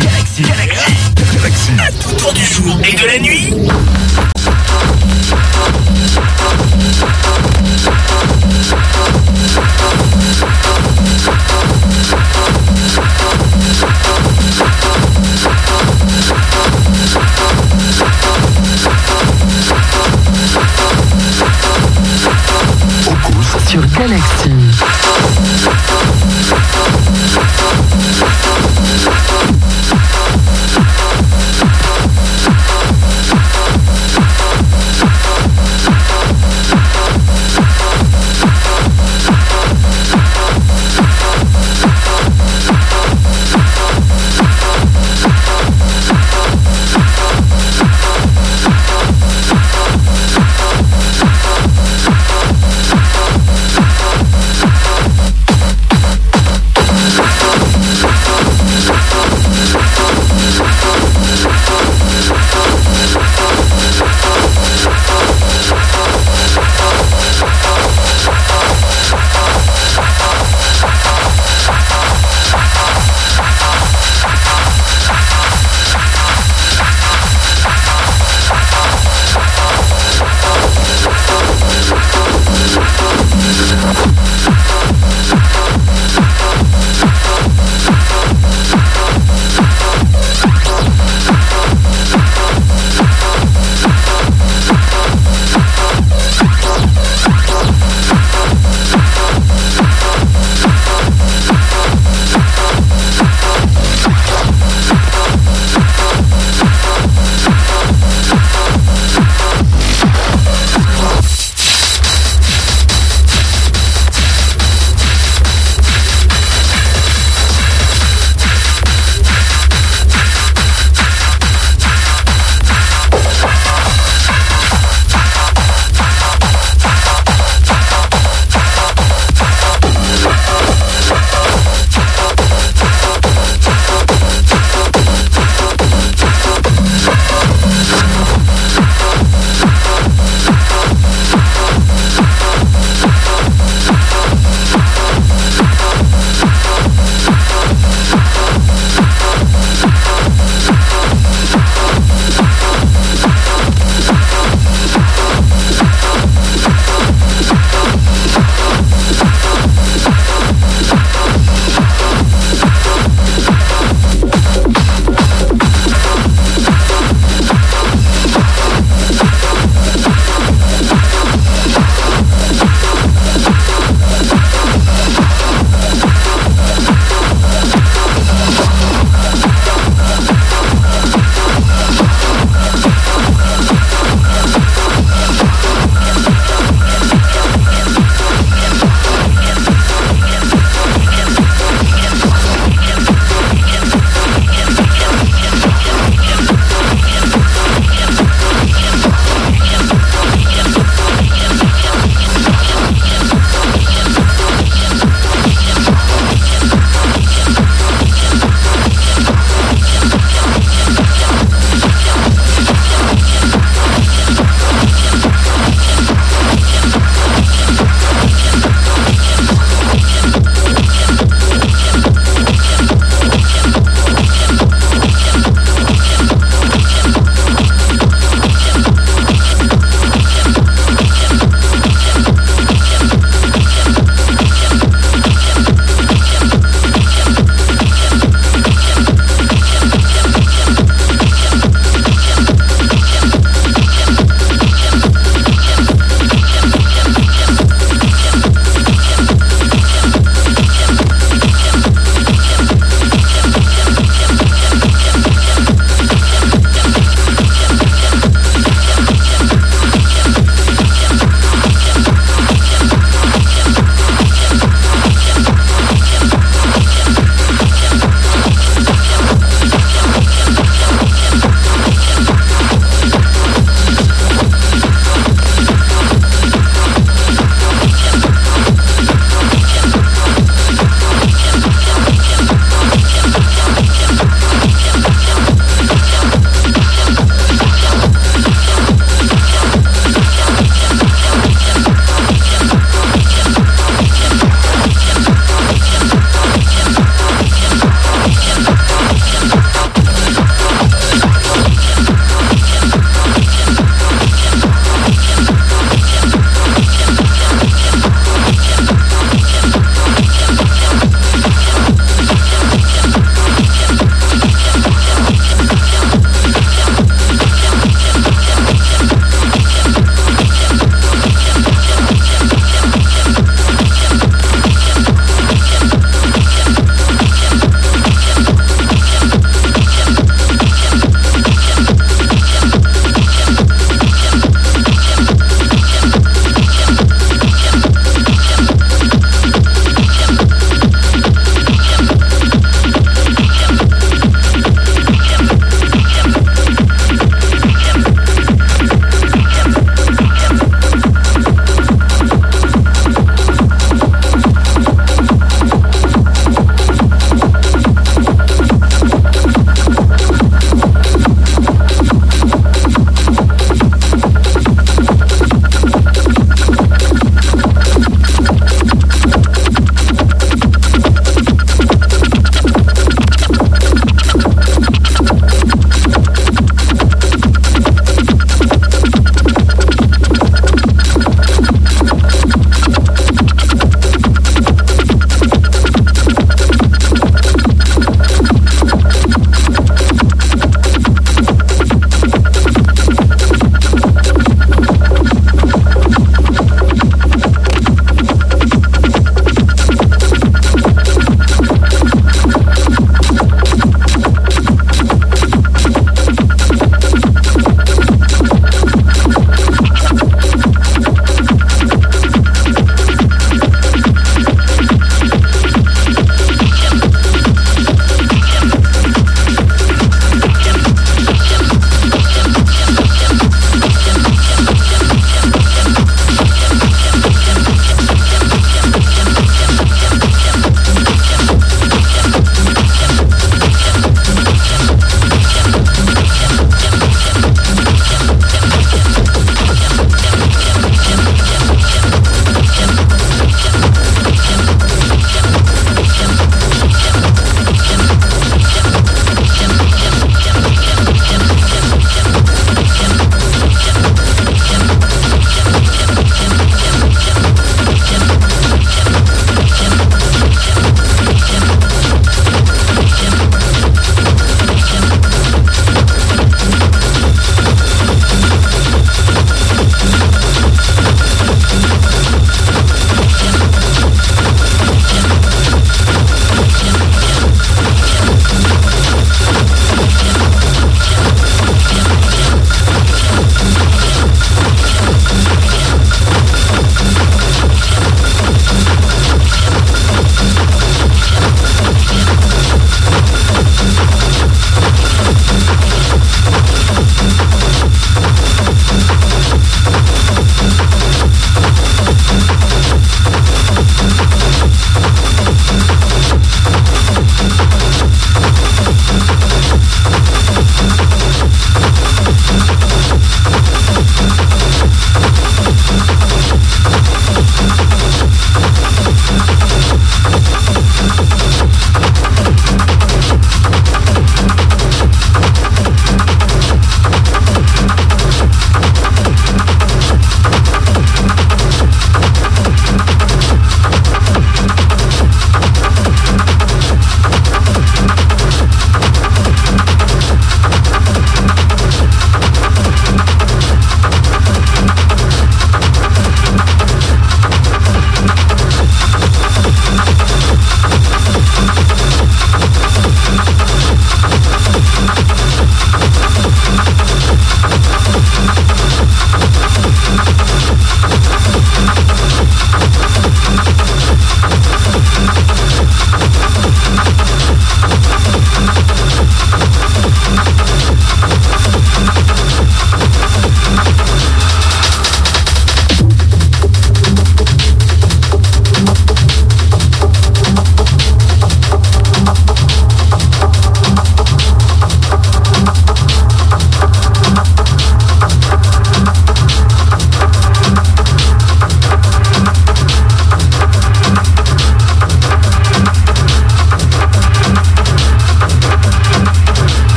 Galaxy. Galaxy. Galaxy. À tout temps du jour et de la nuit.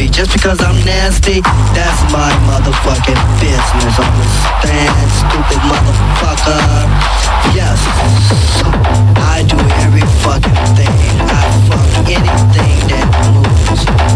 nasty. Just because I'm nasty, that's my motherfucking business. Understand, stupid motherfucker. Yes, I do every fucking thing. I fuck anything that moves.